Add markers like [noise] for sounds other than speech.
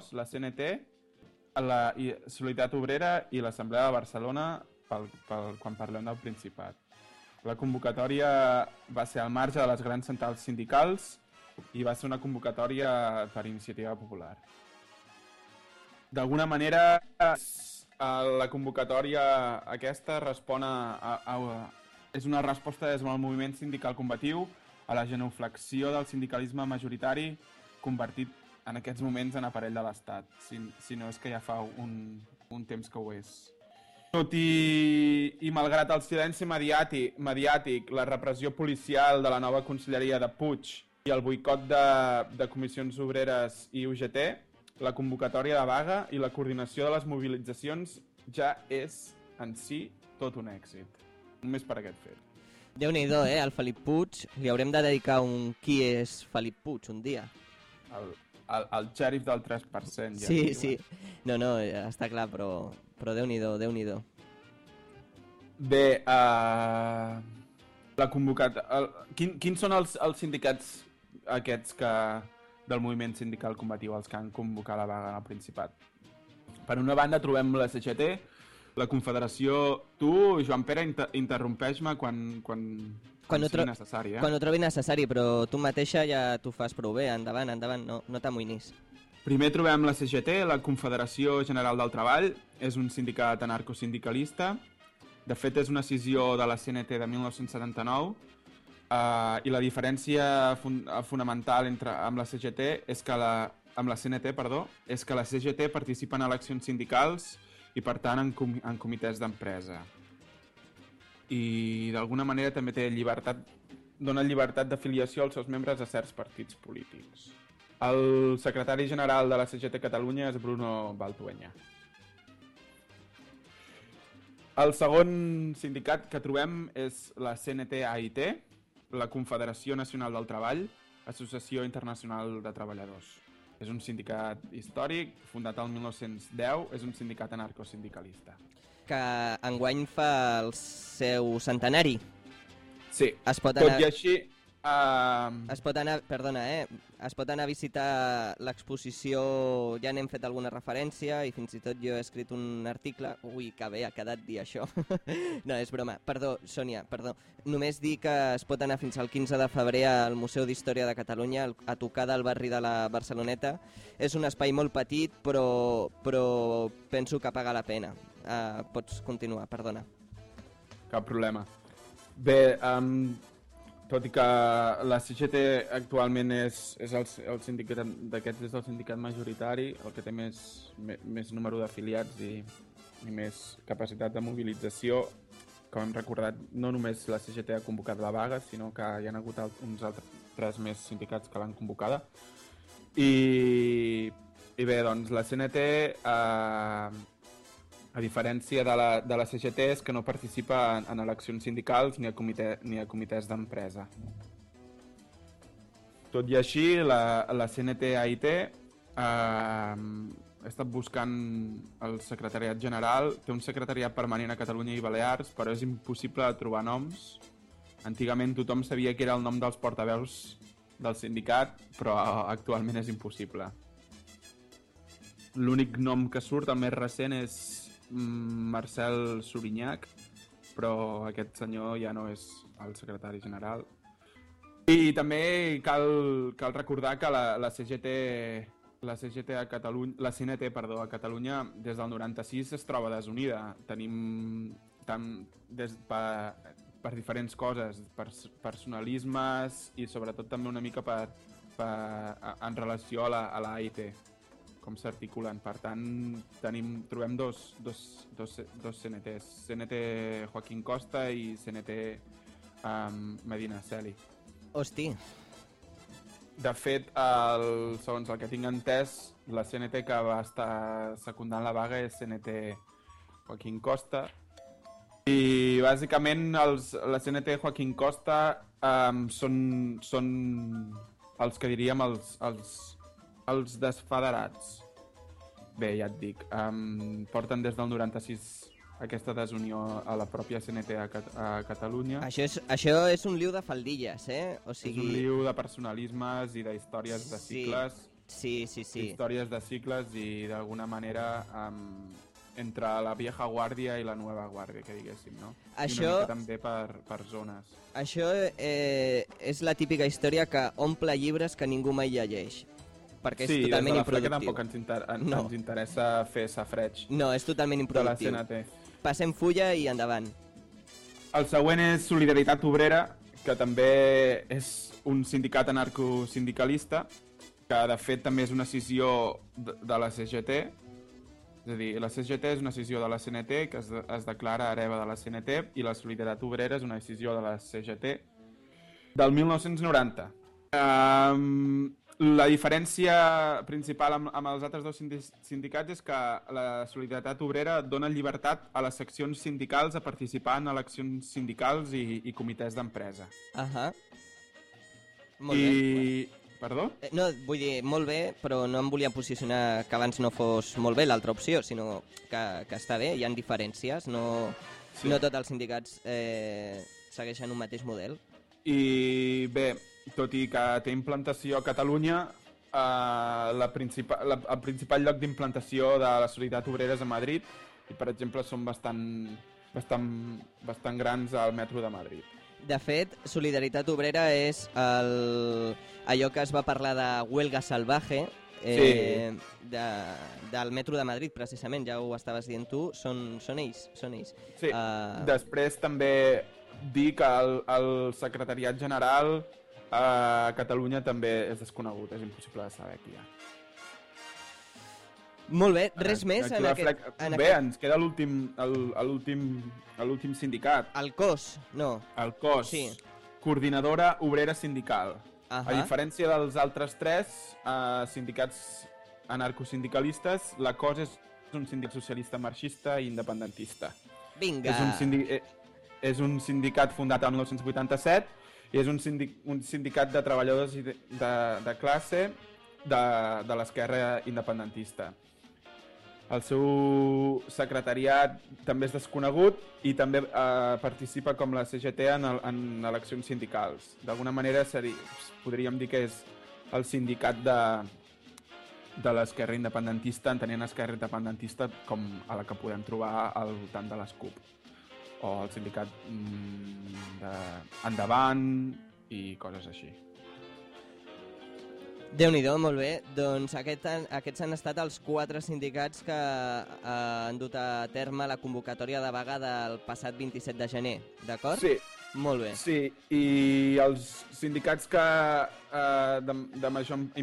cos, la CNT, la i Solidaritat Obrera i l'Assemblea de Barcelona pel, pel, quan parlem del Principat. La convocatòria va ser al marge de les grans centrals sindicals i va ser una convocatòria per iniciativa popular. D'alguna manera, la convocatòria aquesta respon a, a, a, és una resposta des del moviment sindical combatiu a la genuflexió del sindicalisme majoritari convertit en aquests moments en aparell de l'Estat, si, si no és que ja fa un, un temps que ho és. Tot i, i malgrat el silenci mediàtic, mediàtic, la repressió policial de la nova conselleria de Puig i el boicot de, de comissions obreres i UGT, la convocatòria de vaga i la coordinació de les mobilitzacions ja és en si tot un èxit. Només per aquest fet. déu nhi eh? Al Felip Puig li haurem de dedicar un qui és Felip Puig un dia. El, el, el xèrif del 3%. Ja sí, sí. No, no, està clar, però, però déu-n'hi-do, déu nhi déu Bé, uh, la convocat... El, quin, quins són els, els sindicats aquests que del moviment sindical combatiu, els que han convocat la vaga al Principat? Per una banda trobem la CGT, la Confederació... Tu, Joan Pere, inter interrompeix-me quan, quan, quan, quan sigui necessari. Eh? Quan ho trobi necessari, però tu mateixa ja t'ho fas prou bé. Endavant, endavant, no, no t'amoïnis. Primer trobem la CGT, la Confederació General del Treball. És un sindicat anarcosindicalista de fet, és una decisió de la CNT de 1979 uh, i la diferència fun fonamental entre amb la CGT és que la, amb la CNT, perdó, és que la CGT participa en eleccions sindicals i, per tant, en, com en comitès d'empresa. I, d'alguna manera, també té llibertat, dona llibertat d'afiliació als seus membres a certs partits polítics. El secretari general de la CGT Catalunya és Bruno Baltuenya. El segon sindicat que trobem és la CNT-AIT, la Confederació Nacional del Treball, Associació Internacional de Treballadors. És un sindicat històric, fundat el 1910, és un sindicat anarcosindicalista. Que enguany fa el seu centenari. Sí, es pot anar... tot i així Uh... Es pot anar, perdona, eh? Es pot anar a visitar l'exposició, ja n'hem fet alguna referència i fins i tot jo he escrit un article... Ui, que bé, ha quedat dir això. [laughs] no, és broma. Perdó, Sònia, perdó. Només dir que es pot anar fins al 15 de febrer al Museu d'Història de Catalunya, a tocar del barri de la Barceloneta. És un espai molt petit, però, però penso que paga la pena. Uh, pots continuar, perdona. Cap problema. Bé, um, tot i que la CGT actualment és, és el, el sindicat d'aquests és el sindicat majoritari, el que té més, més, més número d'afiliats i, i més capacitat de mobilització, com hem recordat, no només la CGT ha convocat la vaga, sinó que hi ha hagut uns altres més sindicats que l'han convocada. I, I bé, doncs la CNT eh, a diferència de la, de la CGT, és que no participa en, en eleccions sindicals ni a, comitè, ni a comitès d'empresa. Tot i així, la, la CNT-AIT eh, ha estat buscant el secretariat general, té un secretariat permanent a Catalunya i Balears, però és impossible trobar noms. Antigament tothom sabia que era el nom dels portaveus del sindicat, però actualment és impossible. L'únic nom que surt, el més recent, és Marcel Sorinyac, però aquest senyor ja no és el secretari general. I també cal, cal recordar que la, la CGT la CGT a Catalunya, la CNT, perdó, a Catalunya des del 96 es troba desunida. Tenim tant des, per, per diferents coses, per personalismes i sobretot també una mica per, per, en relació a la, a la AIT com s'articulen. Per tant, tenim, trobem dos, dos, dos, dos CNTs, CNT Joaquín Costa i CNT um, Medina Celi. Hosti. De fet, el, segons el que tinc entès, la CNT que va estar secundant la vaga és CNT Joaquín Costa. I bàsicament els, la CNT Joaquín Costa um, són, són els que diríem els, els, els desfederats. Bé, ja et dic, um, porten des del 96 aquesta desunió a la pròpia CNT a, Cat a Catalunya. Això és, això és un liu de faldilles, eh? O sigui... És un liu de personalismes i d'històries de cicles. Sí, sí, sí. Històries de cicles i d'alguna manera um, entre la vieja guàrdia i la nova guàrdia, que diguéssim, no? Això... I també per, per zones. Això eh, és la típica història que omple llibres que ningú mai llegeix. Perquè és sí, totalment des de improductiu. tampoc ens, inter en, No. ens interessa fer safreig No, és totalment de la improductiu. CNT. Passem fulla i endavant. El següent és Solidaritat Obrera, que també és un sindicat anarcosindicalista, que de fet també és una cisió de, de la CGT. És a dir, la CGT és una cisió de la CNT que es, es declara hereva de la CNT i la Solidaritat Obrera és una decisió de la CGT del 1990. Um, la diferència principal amb, amb els altres dos sindi- sindicats és que la Solidaritat Obrera dona llibertat a les seccions sindicals a participar en eleccions sindicals i, i comitès d'empresa. Ahà. Molt I... bé. Perdó? Eh, No, vull dir, molt bé, però no em volia posicionar que abans no fos molt bé l'altra opció, sinó que, que està bé, hi han diferències, no, sí. no tots els sindicats eh, segueixen un mateix model. I bé, tot i que té implantació a Catalunya, eh, la principal, la, el principal lloc d'implantació de la Solidaritat Obrera és a Madrid i, per exemple, són bastant, bastant, bastant grans al metro de Madrid. De fet, Solidaritat Obrera és el, allò que es va parlar de huelga salvaje, eh, de, del metro de Madrid, precisament, ja ho estaves dient tu, són, són ells, són ells. Sí, Ah. després també dir que el, el secretariat general a Catalunya també és desconegut, és impossible de saber qui hi ha. Molt bé, res més Aquí en aquest... En Bé, aquest... ens queda l'últim sindicat, El cos, no. el COS, Sí. Coordinadora Obrera Sindical. A Ahà. diferència dels altres tres eh, sindicats anarcosindicalistes, la COS és un sindicat socialista marxista i independentista. Vinga. És un, sindi eh, és un sindicat fundat el 1987 i és un, sindic un sindicat de treballadors de, de, de classe de, de l'esquerra independentista. El seu secretariat també és desconegut i també eh, participa com la CGT en, el, en eleccions sindicals. D'alguna manera seri, podríem dir que és el sindicat de, de l'esquerra independentista, entenent esquerra independentista com a la que podem trobar al voltant de les CUP o el sindicat mm, de Endavant i coses així. déu nhi molt bé. Doncs aquest, aquests han estat els quatre sindicats que eh, han dut a terme la convocatòria de vaga del passat 27 de gener, d'acord? Sí, Molt bé. sí, i els sindicats que eh, de, de major